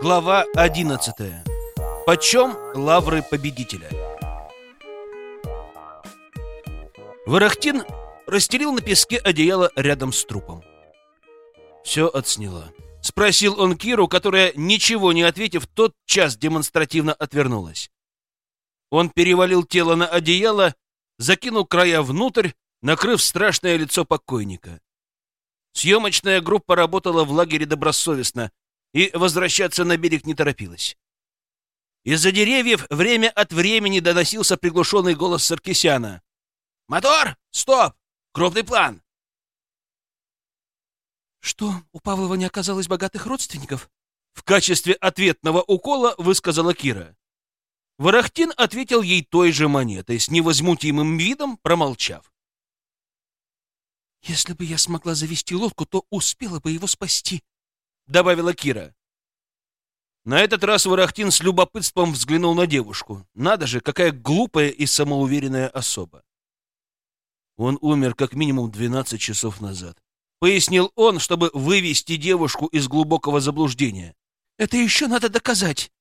Глава 11. Почем лавры победителя? Ворохтин расстелил на песке одеяло рядом с трупом. Все отсняло. Спросил он Киру, которая, ничего не ответив, тот час демонстративно отвернулась. Он перевалил тело на одеяло, закинул края внутрь, накрыв страшное лицо покойника. Съемочная группа работала в лагере добросовестно и возвращаться на берег не торопилась. Из-за деревьев время от времени доносился приглушенный голос Саркисяна. «Мотор! Стоп! Крупный план!» «Что, у Павлова не оказалось богатых родственников?» В качестве ответного укола высказала Кира. Ворохтин ответил ей той же монетой, с невозмутимым видом промолчав. «Если бы я смогла завести лодку, то успела бы его спасти», — добавила Кира. На этот раз Ворохтин с любопытством взглянул на девушку. Надо же, какая глупая и самоуверенная особа. Он умер как минимум 12 часов назад. Пояснил он, чтобы вывести девушку из глубокого заблуждения. «Это еще надо доказать!»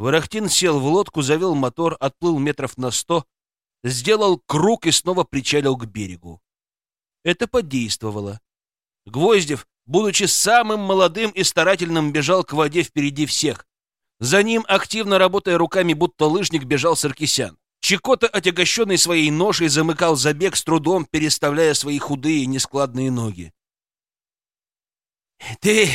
Ворохтин сел в лодку, завел мотор, отплыл метров на сто, сделал круг и снова причалил к берегу. Это подействовало. Гвоздев, будучи самым молодым и старательным, бежал к воде впереди всех. За ним, активно работая руками, будто лыжник, бежал Саркисян. Чекота, отягощенный своей ношей, замыкал забег с трудом, переставляя свои худые нескладные ноги. «Ты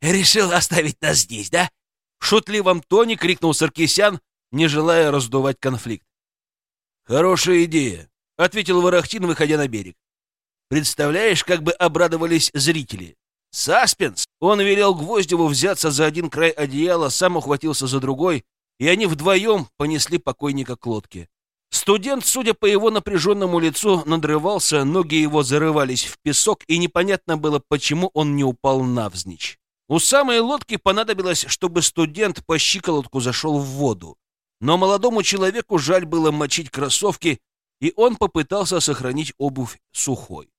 решил оставить нас здесь, да?» В шутливом тоне крикнул Саркисян, не желая раздувать конфликт. «Хорошая идея», — ответил Ворохтин, выходя на берег. «Представляешь, как бы обрадовались зрители? Саспенс!» Он велел Гвоздеву взяться за один край одеяла, сам ухватился за другой, и они вдвоем понесли покойника к лодке. Студент, судя по его напряженному лицу, надрывался, ноги его зарывались в песок, и непонятно было, почему он не упал навзничь. У самой лодки понадобилось, чтобы студент по щиколотку зашел в воду. Но молодому человеку жаль было мочить кроссовки, и он попытался сохранить обувь сухой.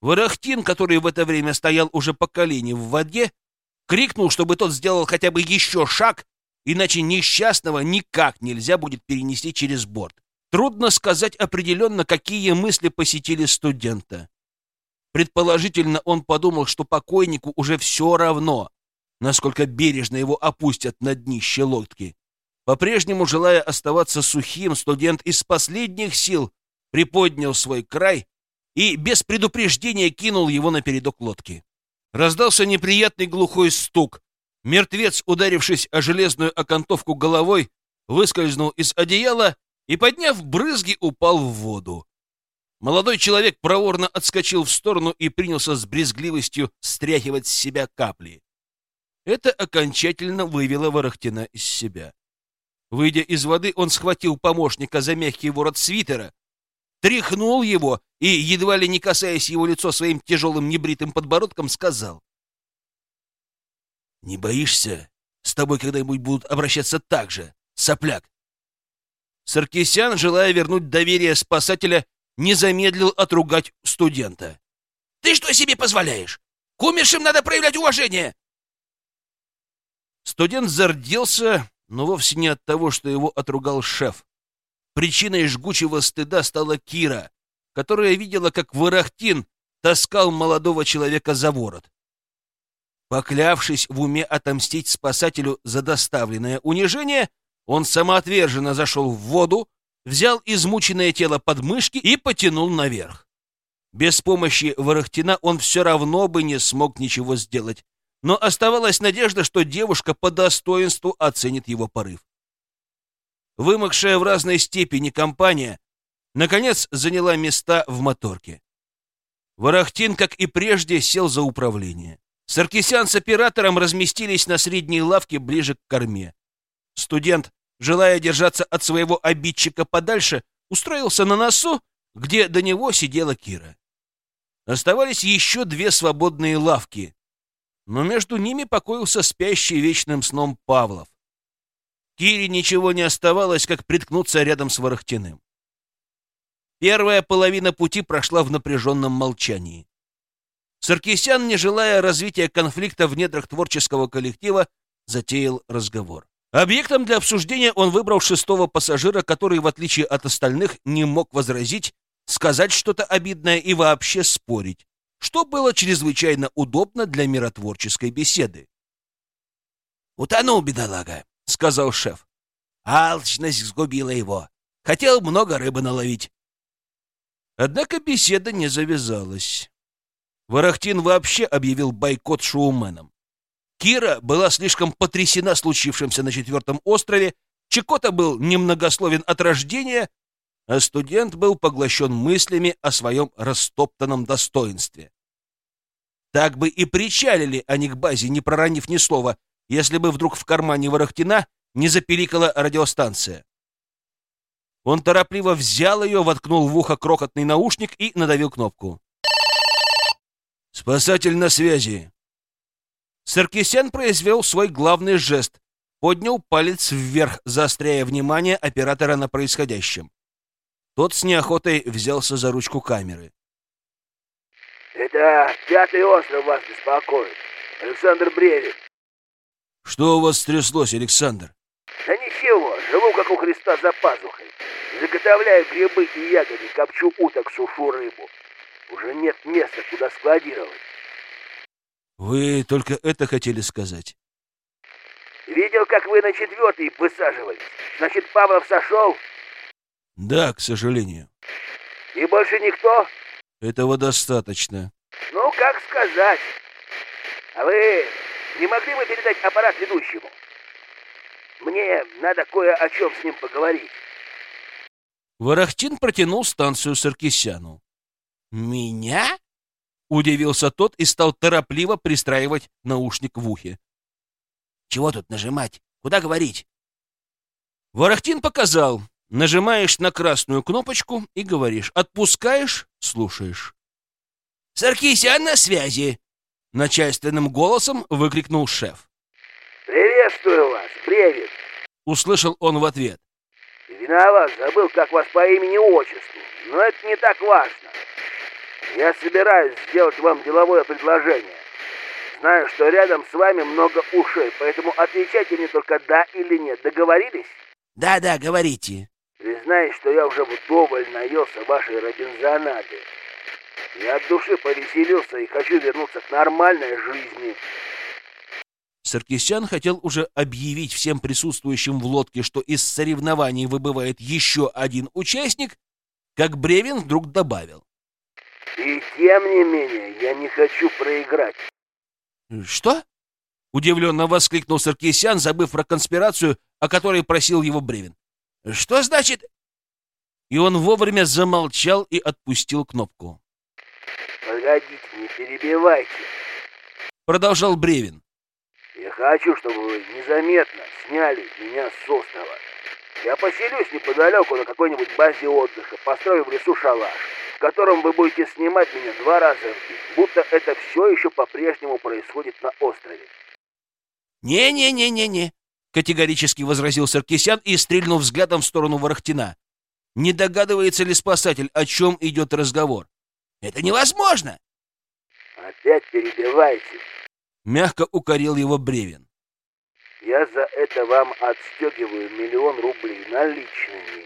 Ворохтин, который в это время стоял уже по колени в воде, крикнул, чтобы тот сделал хотя бы еще шаг, иначе несчастного никак нельзя будет перенести через борт. Трудно сказать определенно, какие мысли посетили студента. Предположительно, он подумал, что покойнику уже все равно, насколько бережно его опустят на днище лодки. По-прежнему, желая оставаться сухим, студент из последних сил приподнял свой край и без предупреждения кинул его на передок лодки. Раздался неприятный глухой стук, Мертвец, ударившись о железную окантовку головой, выскользнул из одеяла и, подняв брызги, упал в воду. Молодой человек проворно отскочил в сторону и принялся с брезгливостью стряхивать с себя капли. Это окончательно вывело Ворохтина из себя. Выйдя из воды, он схватил помощника за мягкий ворот свитера, тряхнул его и, едва ли не касаясь его лицо своим тяжелым небритым подбородком, сказал. Не боишься? С тобой когда-нибудь будут обращаться так же, сопляк. Саркисян, желая вернуть доверие спасателя, не замедлил отругать студента. «Ты что себе позволяешь? К умершим надо проявлять уважение!» Студент зарделся, но вовсе не от того, что его отругал шеф. Причиной жгучего стыда стала Кира, которая видела, как Ворохтин таскал молодого человека за ворот. Поклявшись в уме отомстить спасателю за доставленное унижение, он самоотверженно зашел в воду, взял измученное тело под мышки и потянул наверх. Без помощи Ворохтина он все равно бы не смог ничего сделать, но оставалась надежда, что девушка по достоинству оценит его порыв. Вымокшая в разной степени компания, наконец, заняла места в моторке. Ворохтин, как и прежде, сел за управление. Саркисян с оператором разместились на средней лавке ближе к корме. Студент, желая держаться от своего обидчика подальше, устроился на носу, где до него сидела Кира. Оставались еще две свободные лавки, но между ними покоился спящий вечным сном Павлов. Кире ничего не оставалось, как приткнуться рядом с Ворохтиным. Первая половина пути прошла в напряженном молчании. Саркисян, не желая развития конфликта в недрах творческого коллектива, затеял разговор. Объектом для обсуждения он выбрал шестого пассажира, который, в отличие от остальных, не мог возразить, сказать что-то обидное и вообще спорить, что было чрезвычайно удобно для миротворческой беседы. «Утонул, бедолага», — сказал шеф. «Алчность сгубила его. Хотел много рыбы наловить». Однако беседа не завязалась. Ворохтин вообще объявил бойкот шоуменам. Кира была слишком потрясена случившимся на четвертом острове, Чекота был немногословен от рождения, а студент был поглощен мыслями о своем растоптанном достоинстве. Так бы и причалили они к базе, не проронив ни слова, если бы вдруг в кармане Ворохтина не запеликала радиостанция. Он торопливо взял ее, воткнул в ухо крохотный наушник и надавил кнопку. «Спасатель на связи!» Саркисян произвел свой главный жест, поднял палец вверх, заостряя внимание оператора на происходящем. Тот с неохотой взялся за ручку камеры. «Это пятый остров вас беспокоит. Александр Бревин». «Что у вас стряслось, Александр?» «Да ничего, живу как у Христа за пазухой. Заготовляю грибы и ягоды, копчу уток, сушу рыбу. Уже нет места, куда складировать. Вы только это хотели сказать? Видел, как вы на четвертый высаживались. Значит, Павлов сошел? Да, к сожалению. И больше никто? Этого достаточно. Ну, как сказать. А вы не могли бы передать аппарат ведущему? Мне надо кое о чем с ним поговорить. Ворохтин протянул станцию Саркисяну. «Меня?» — удивился тот и стал торопливо пристраивать наушник в ухе. «Чего тут нажимать? Куда говорить?» Ворохтин показал. Нажимаешь на красную кнопочку и говоришь. Отпускаешь — слушаешь. «Саркисян на связи!» — начальственным голосом выкрикнул шеф. «Приветствую вас, Бревин!» — услышал он в ответ. «Виноват, забыл, как вас по имени-отчеству, но это не так важно. Я собираюсь сделать вам деловое предложение. Знаю, что рядом с вами много ушей, поэтому отвечайте мне только «да» или «нет». Договорились? Да-да, говорите. Признаюсь, что я уже вдоволь наелся вашей Робинзонады. Я от души повеселился и хочу вернуться к нормальной жизни. Саркисян хотел уже объявить всем присутствующим в лодке, что из соревнований выбывает еще один участник, как Бревин вдруг добавил. И тем не менее, я не хочу проиграть. Что? Удивленно воскликнул Саркисян, забыв про конспирацию, о которой просил его Бревин. Что значит? И он вовремя замолчал и отпустил кнопку. Погодите, не перебивайте. Продолжал Бревин. Я хочу, чтобы вы незаметно сняли меня с острова. Я поселюсь неподалеку на какой-нибудь базе отдыха, построю в лесу шалаш котором вы будете снимать меня два раза в день, будто это все еще по-прежнему происходит на острове. «Не-не-не-не-не», — категорически возразил Саркисян и стрельнул взглядом в сторону Ворохтина. «Не догадывается ли спасатель, о чем идет разговор?» «Это невозможно!» «Опять перебивайте!» — мягко укорил его Бревин. «Я за это вам отстегиваю миллион рублей наличными.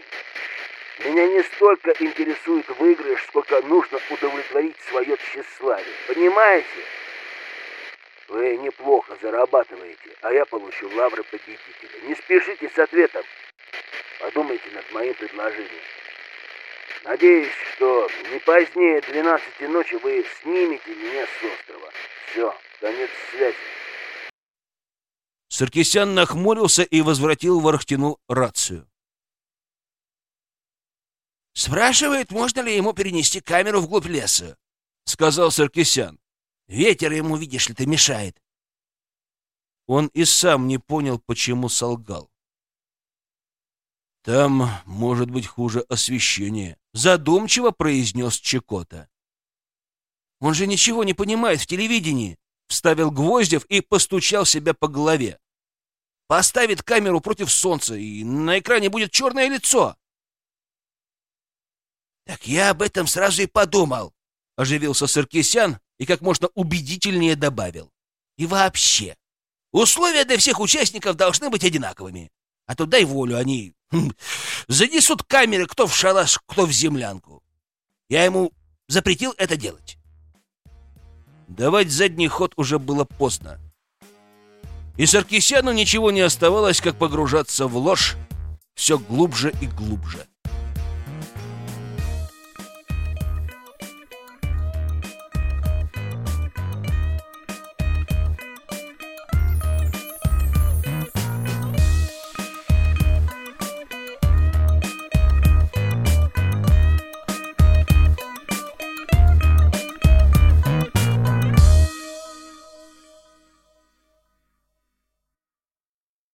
Меня не столько интересует выигрыш, сколько нужно удовлетворить свое тщеславие. Понимаете? Вы неплохо зарабатываете, а я получу лавры победителя. Не спешите с ответом. Подумайте над моим предложением. Надеюсь, что не позднее 12 ночи вы снимете меня с острова. Все, конец связи. Саркисян нахмурился и возвратил Ворохтину рацию. Спрашивает, можно ли ему перенести камеру вглубь леса, — сказал Саркисян. Ветер ему, видишь ли, ты мешает. Он и сам не понял, почему солгал. «Там может быть хуже освещение», — задумчиво произнес Чекота. «Он же ничего не понимает в телевидении», — вставил Гвоздев и постучал себя по голове. «Поставит камеру против солнца, и на экране будет черное лицо». Так я об этом сразу и подумал, оживился Саркисян и как можно убедительнее добавил. И вообще, условия для всех участников должны быть одинаковыми. А то дай волю, они хм, занесут камеры кто в шалаш, кто в землянку. Я ему запретил это делать. Давать задний ход уже было поздно. И Саркисяну ничего не оставалось, как погружаться в ложь все глубже и глубже.